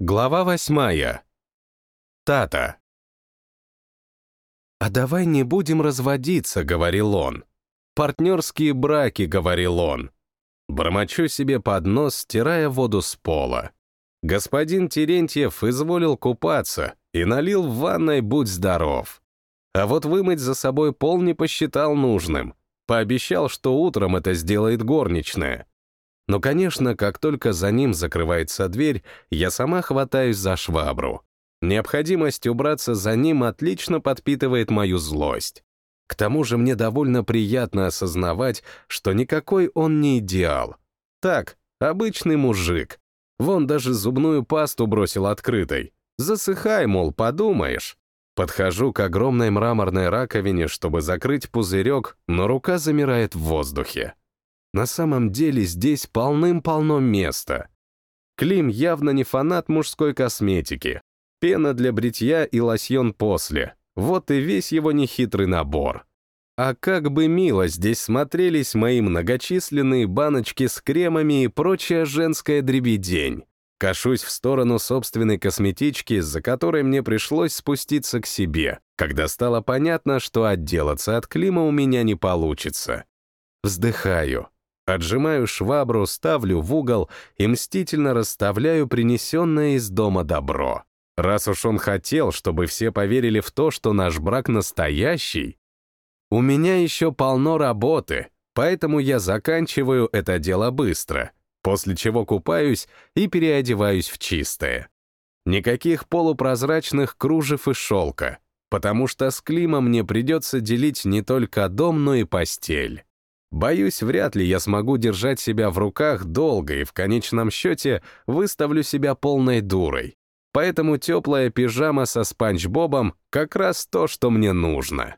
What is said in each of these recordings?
Глава восьмая. Тата. «А давай не будем разводиться», — говорил он. «Партнерские браки», — говорил он. Бормочу себе под нос, стирая воду с пола. Господин Терентьев изволил купаться и налил в ванной «Будь здоров». А вот вымыть за собой пол не посчитал нужным. Пообещал, что утром это сделает горничная. Но, конечно, как только за ним закрывается дверь, я сама хватаюсь за швабру. Необходимость убраться за ним отлично подпитывает мою злость. К тому же мне довольно приятно осознавать, что никакой он не идеал. Так, обычный мужик. Вон даже зубную пасту бросил открытой. Засыхай, мол, подумаешь. Подхожу к огромной мраморной раковине, чтобы закрыть пузырек, но рука замирает в воздухе. На самом деле здесь полным-полно места. Клим явно не фанат мужской косметики. Пена для бритья и лосьон после. Вот и весь его нехитрый набор. А как бы мило здесь смотрелись мои многочисленные баночки с кремами и прочая женская дребедень. Кашусь в сторону собственной косметички, за которой мне пришлось спуститься к себе, когда стало понятно, что отделаться от Клима у меня не получится. Вздыхаю. Отжимаю швабру, ставлю в угол и мстительно расставляю принесенное из дома добро. Раз уж он хотел, чтобы все поверили в то, что наш брак настоящий, у меня еще полно работы, поэтому я заканчиваю это дело быстро, после чего купаюсь и переодеваюсь в чистое. Никаких полупрозрачных кружев и шелка, потому что с Климом мне придется делить не только дом, но и постель. Боюсь, вряд ли я смогу держать себя в руках долго и в конечном счете выставлю себя полной дурой. Поэтому теплая пижама со спанч Бобом как раз то, что мне нужно.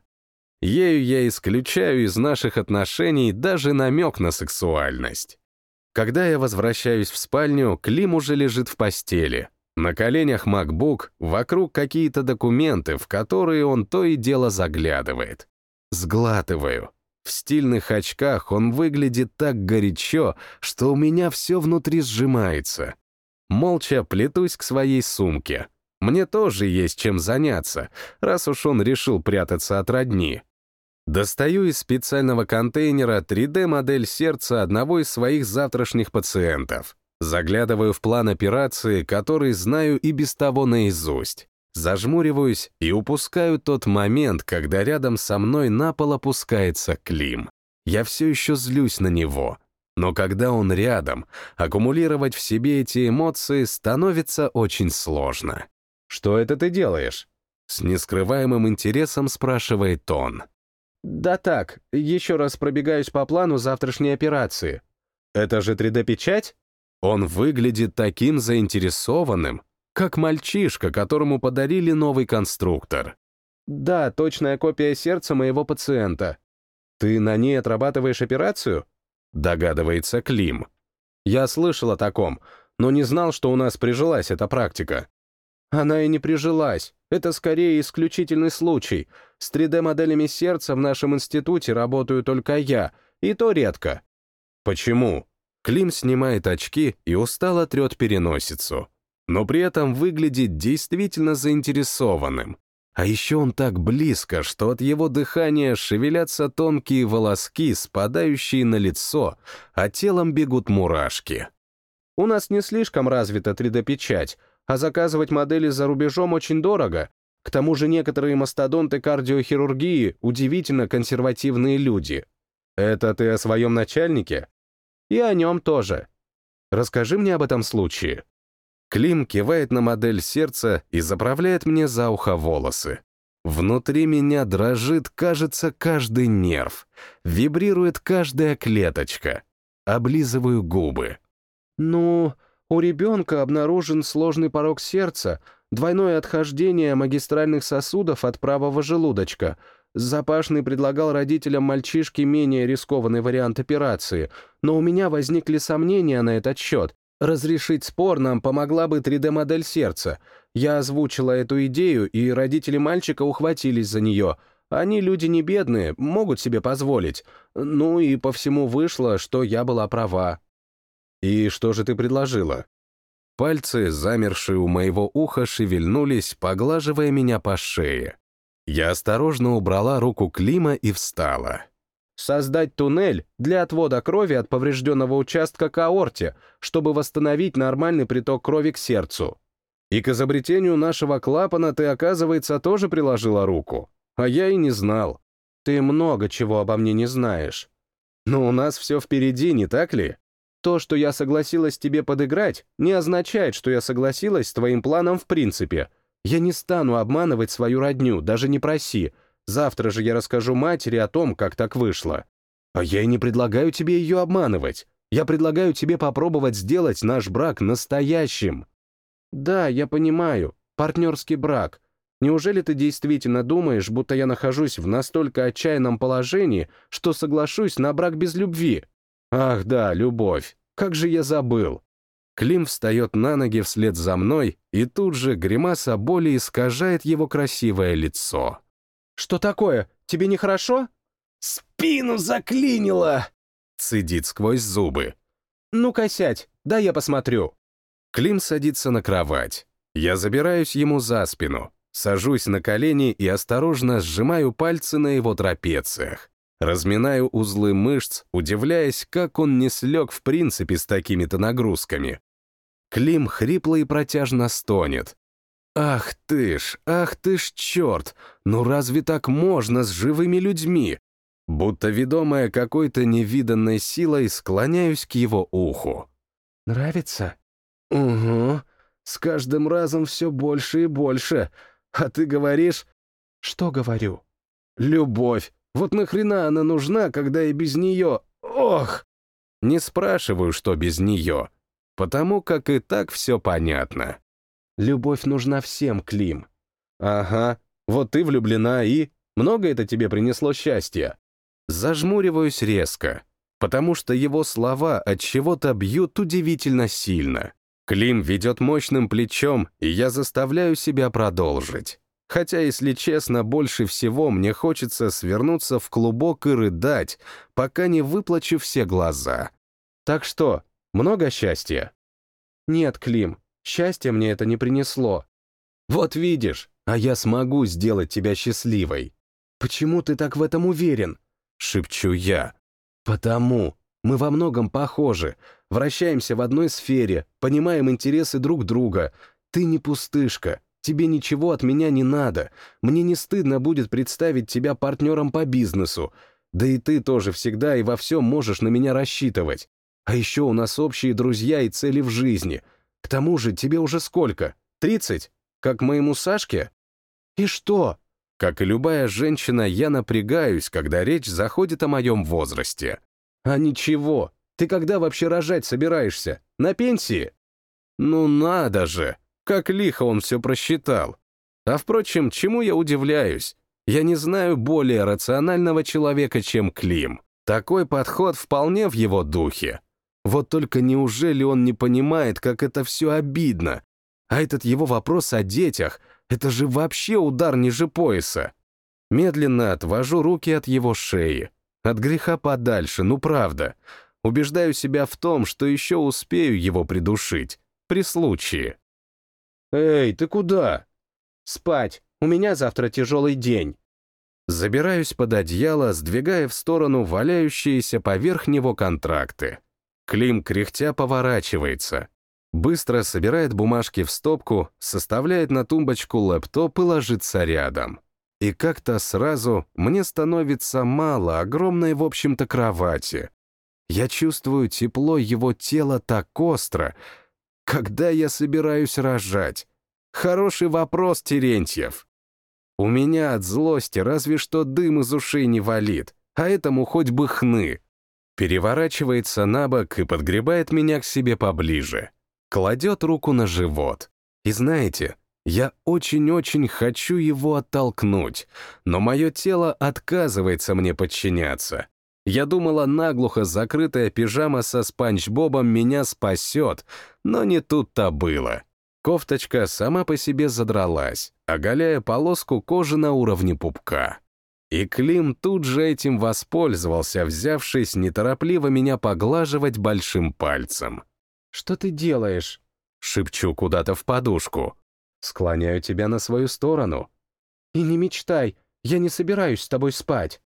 Ею я исключаю из наших отношений даже намек на сексуальность. Когда я возвращаюсь в спальню, Клим уже лежит в постели. На коленях MacBook, вокруг какие-то документы, в которые он то и дело заглядывает. Сглатываю. В стильных очках он выглядит так горячо, что у меня все внутри сжимается. Молча плетусь к своей сумке. Мне тоже есть чем заняться, раз уж он решил прятаться от родни. Достаю из специального контейнера 3D-модель сердца одного из своих завтрашних пациентов. Заглядываю в план операции, который знаю и без того наизусть. Зажмуриваюсь и упускаю тот момент, когда рядом со мной на пол опускается Клим. Я все еще злюсь на него. Но когда он рядом, аккумулировать в себе эти эмоции становится очень сложно. «Что это ты делаешь?» С нескрываемым интересом спрашивает он. «Да так, еще раз пробегаюсь по плану завтрашней операции». «Это же 3D-печать?» Он выглядит таким заинтересованным, как мальчишка, которому подарили новый конструктор. Да, точная копия сердца моего пациента. Ты на ней отрабатываешь операцию? Догадывается Клим. Я слышал о таком, но не знал, что у нас прижилась эта практика. Она и не прижилась. Это скорее исключительный случай. С 3D-моделями сердца в нашем институте работаю только я, и то редко. Почему? Клим снимает очки и устало трет переносицу но при этом выглядит действительно заинтересованным. А еще он так близко, что от его дыхания шевелятся тонкие волоски, спадающие на лицо, а телом бегут мурашки. У нас не слишком развита 3D-печать, а заказывать модели за рубежом очень дорого. К тому же некоторые мастодонты кардиохирургии удивительно консервативные люди. Это ты о своем начальнике? И о нем тоже. Расскажи мне об этом случае. Клим кивает на модель сердца и заправляет мне за ухо волосы. Внутри меня дрожит, кажется, каждый нерв. Вибрирует каждая клеточка. Облизываю губы. «Ну, у ребенка обнаружен сложный порог сердца, двойное отхождение магистральных сосудов от правого желудочка. Запашный предлагал родителям мальчишки менее рискованный вариант операции, но у меня возникли сомнения на этот счет, Разрешить спор нам помогла бы 3D-модель сердца. Я озвучила эту идею, и родители мальчика ухватились за нее. Они люди не бедные, могут себе позволить. Ну и по всему вышло, что я была права. И что же ты предложила? Пальцы, замершие у моего уха, шевельнулись, поглаживая меня по шее. Я осторожно убрала руку Клима и встала. Создать туннель для отвода крови от поврежденного участка к аорте, чтобы восстановить нормальный приток крови к сердцу. И к изобретению нашего клапана ты, оказывается, тоже приложила руку. А я и не знал. Ты много чего обо мне не знаешь. Но у нас все впереди, не так ли? То, что я согласилась тебе подыграть, не означает, что я согласилась с твоим планом в принципе. Я не стану обманывать свою родню, даже не проси. Завтра же я расскажу матери о том, как так вышло. А я и не предлагаю тебе ее обманывать. Я предлагаю тебе попробовать сделать наш брак настоящим. Да, я понимаю, партнерский брак. Неужели ты действительно думаешь, будто я нахожусь в настолько отчаянном положении, что соглашусь на брак без любви? Ах да, любовь. Как же я забыл. Клим встает на ноги вслед за мной, и тут же гримаса боли искажает его красивое лицо. «Что такое? Тебе нехорошо?» «Спину заклинило!» — цедит сквозь зубы. «Ну-ка сядь, да я посмотрю». Клим садится на кровать. Я забираюсь ему за спину, сажусь на колени и осторожно сжимаю пальцы на его трапециях. Разминаю узлы мышц, удивляясь, как он не слег в принципе с такими-то нагрузками. Клим хрипло и протяжно стонет. «Ах ты ж, ах ты ж черт! Ну разве так можно с живыми людьми?» Будто ведомая какой-то невиданной силой, склоняюсь к его уху. «Нравится?» «Угу. С каждым разом все больше и больше. А ты говоришь...» «Что говорю?» «Любовь. Вот нахрена она нужна, когда и без нее... Ох! Не спрашиваю, что без нее, потому как и так все понятно. Любовь нужна всем, Клим. Ага, вот ты влюблена и... Много это тебе принесло счастья? Зажмуриваюсь резко, потому что его слова от чего-то бьют удивительно сильно. Клим ведет мощным плечом, и я заставляю себя продолжить. Хотя, если честно, больше всего мне хочется свернуться в клубок и рыдать, пока не выплачу все глаза. Так что, много счастья? Нет, Клим, счастья мне это не принесло. Вот видишь, а я смогу сделать тебя счастливой. Почему ты так в этом уверен? Шепчу я. Потому. Мы во многом похожи, вращаемся в одной сфере, понимаем интересы друг друга. Ты не пустышка, Тебе ничего от меня не надо. Мне не стыдно будет представить тебя партнером по бизнесу. Да и ты тоже всегда и во всем можешь на меня рассчитывать. А еще у нас общие друзья и цели в жизни. К тому же тебе уже сколько? Тридцать? Как моему Сашке? И что? Как и любая женщина, я напрягаюсь, когда речь заходит о моем возрасте. А ничего. Ты когда вообще рожать собираешься? На пенсии? Ну надо же! Как лихо он все просчитал. А впрочем, чему я удивляюсь? Я не знаю более рационального человека, чем Клим. Такой подход вполне в его духе. Вот только неужели он не понимает, как это все обидно? А этот его вопрос о детях — это же вообще удар ниже пояса. Медленно отвожу руки от его шеи. От греха подальше, ну правда. Убеждаю себя в том, что еще успею его придушить. При случае. «Эй, ты куда?» «Спать. У меня завтра тяжелый день». Забираюсь под одеяло, сдвигая в сторону валяющиеся поверх него контракты. Клим кряхтя поворачивается. Быстро собирает бумажки в стопку, составляет на тумбочку лэптоп и ложится рядом. И как-то сразу мне становится мало огромной, в общем-то, кровати. Я чувствую тепло его тела так остро, когда я собираюсь рожать? Хороший вопрос, Терентьев. У меня от злости разве что дым из ушей не валит, а этому хоть бы хны. Переворачивается на бок и подгребает меня к себе поближе. Кладет руку на живот. И знаете, я очень-очень хочу его оттолкнуть, но мое тело отказывается мне подчиняться. Я думала, наглухо закрытая пижама со спанч Бобом меня спасет, но не тут-то было. Кофточка сама по себе задралась, оголяя полоску кожи на уровне пупка. И Клим тут же этим воспользовался, взявшись неторопливо меня поглаживать большим пальцем. «Что ты делаешь?» Шепчу куда-то в подушку. Склоняю тебя на свою сторону. И не мечтай, я не собираюсь с тобой спать.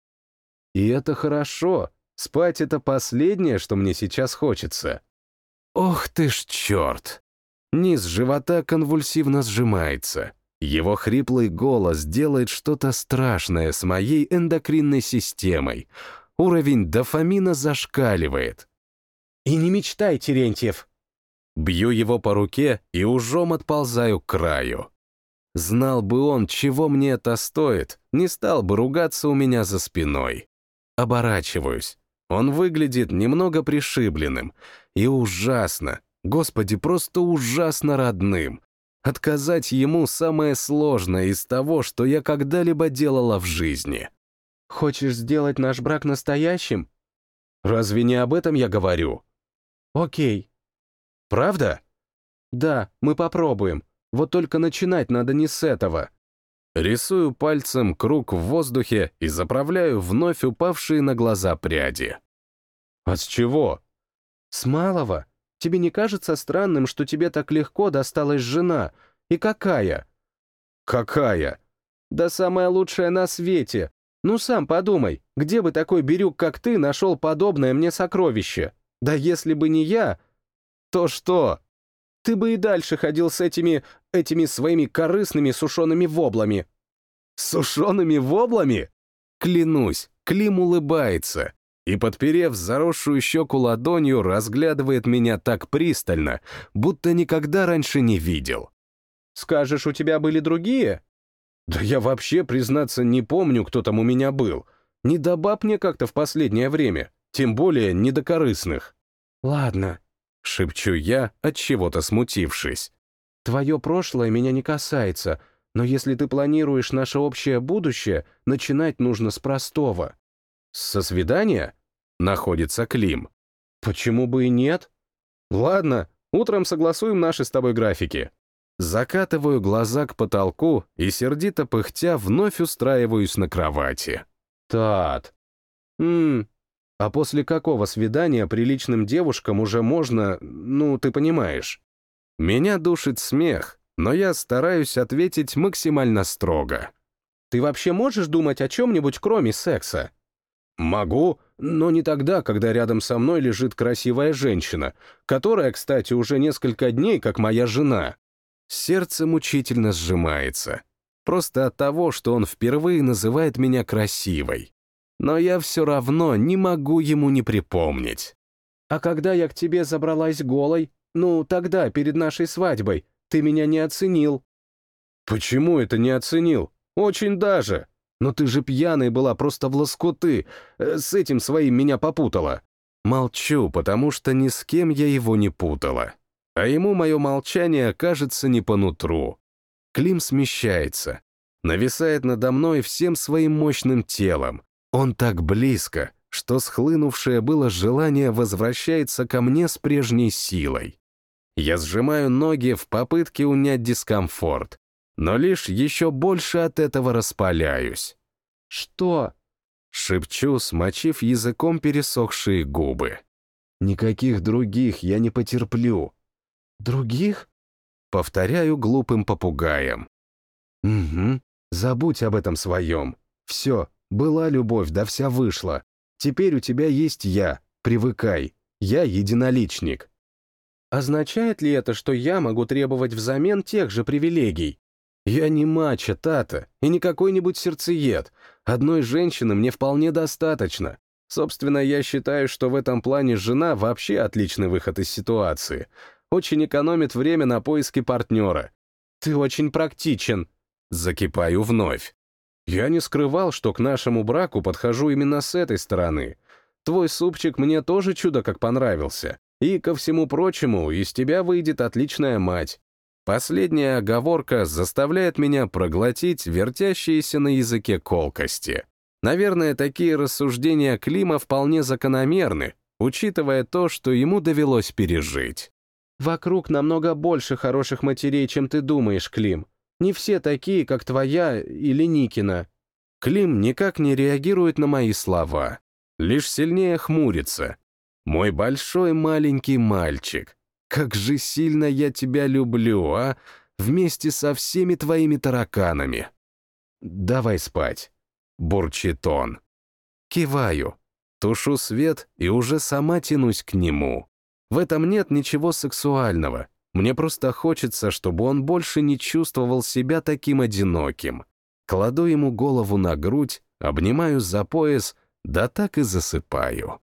И это хорошо. Спать — это последнее, что мне сейчас хочется. Ох ты ж черт! Низ живота конвульсивно сжимается. Его хриплый голос делает что-то страшное с моей эндокринной системой. Уровень дофамина зашкаливает. «И не мечтай, Терентьев!» Бью его по руке и ужом отползаю к краю. Знал бы он, чего мне это стоит, не стал бы ругаться у меня за спиной. Оборачиваюсь. Он выглядит немного пришибленным. И ужасно, господи, просто ужасно родным. Отказать ему самое сложное из того, что я когда-либо делала в жизни. «Хочешь сделать наш брак настоящим?» «Разве не об этом я говорю?» «Окей». «Правда?» «Да, мы попробуем. Вот только начинать надо не с этого». Рисую пальцем круг в воздухе и заправляю вновь упавшие на глаза пряди. «А с чего?» «С малого. Тебе не кажется странным, что тебе так легко досталась жена? И какая?» «Какая?» «Да самая лучшая на свете. Ну сам подумай, где бы такой бирюк, как ты, нашел подобное мне сокровище? Да если бы не я, то что? Ты бы и дальше ходил с этими, этими своими корыстными сушеными воблами. Сушеными воблами? Клянусь, Клим улыбается и, подперев заросшую щеку ладонью, разглядывает меня так пристально, будто никогда раньше не видел. «Скажешь, у тебя были другие?» Да я вообще, признаться, не помню, кто там у меня был. Не до баб мне как-то в последнее время, тем более не до корыстных. Ладно, шепчу я, от чего-то смутившись. Твое прошлое меня не касается, но если ты планируешь наше общее будущее, начинать нужно с простого. Со свидания? Находится Клим. Почему бы и нет? Ладно, утром согласуем наши с тобой графики. Закатываю глаза к потолку и, сердито пыхтя, вновь устраиваюсь на кровати. Тат. Ммм, а после какого свидания приличным девушкам уже можно, ну, ты понимаешь? Меня душит смех, но я стараюсь ответить максимально строго. Ты вообще можешь думать о чем-нибудь, кроме секса? Могу, но не тогда, когда рядом со мной лежит красивая женщина, которая, кстати, уже несколько дней как моя жена. Сердце мучительно сжимается. Просто от того, что он впервые называет меня красивой. Но я все равно не могу ему не припомнить. А когда я к тебе забралась голой, ну, тогда, перед нашей свадьбой, ты меня не оценил. Почему это не оценил? Очень даже. Но ты же пьяной была просто в лоскуты. Э, с этим своим меня попутала. Молчу, потому что ни с кем я его не путала а ему мое молчание кажется не по нутру. Клим смещается, нависает надо мной всем своим мощным телом. Он так близко, что схлынувшее было желание возвращается ко мне с прежней силой. Я сжимаю ноги в попытке унять дискомфорт, но лишь еще больше от этого распаляюсь. «Что?» — шепчу, смочив языком пересохшие губы. «Никаких других я не потерплю. Других? Повторяю глупым попугаем. Угу, забудь об этом своем. Все, была любовь, да вся вышла. Теперь у тебя есть я, привыкай. Я единоличник. Означает ли это, что я могу требовать взамен тех же привилегий? Я не мачо, Тата, и не какой-нибудь сердцеед. Одной женщины мне вполне достаточно. Собственно, я считаю, что в этом плане жена вообще отличный выход из ситуации очень экономит время на поиске партнера. Ты очень практичен. Закипаю вновь. Я не скрывал, что к нашему браку подхожу именно с этой стороны. Твой супчик мне тоже чудо как понравился. И, ко всему прочему, из тебя выйдет отличная мать. Последняя оговорка заставляет меня проглотить вертящиеся на языке колкости. Наверное, такие рассуждения Клима вполне закономерны, учитывая то, что ему довелось пережить. Вокруг намного больше хороших матерей, чем ты думаешь, Клим. Не все такие, как твоя или Никина». Клим никак не реагирует на мои слова, лишь сильнее хмурится. Мой большой маленький мальчик. Как же сильно я тебя люблю, а? Вместе со всеми твоими тараканами. Давай спать, бурчит он. Киваю, тушу свет и уже сама тянусь к нему. В этом нет ничего сексуального. Мне просто хочется, чтобы он больше не чувствовал себя таким одиноким. Кладу ему голову на грудь, обнимаю за пояс, да так и засыпаю.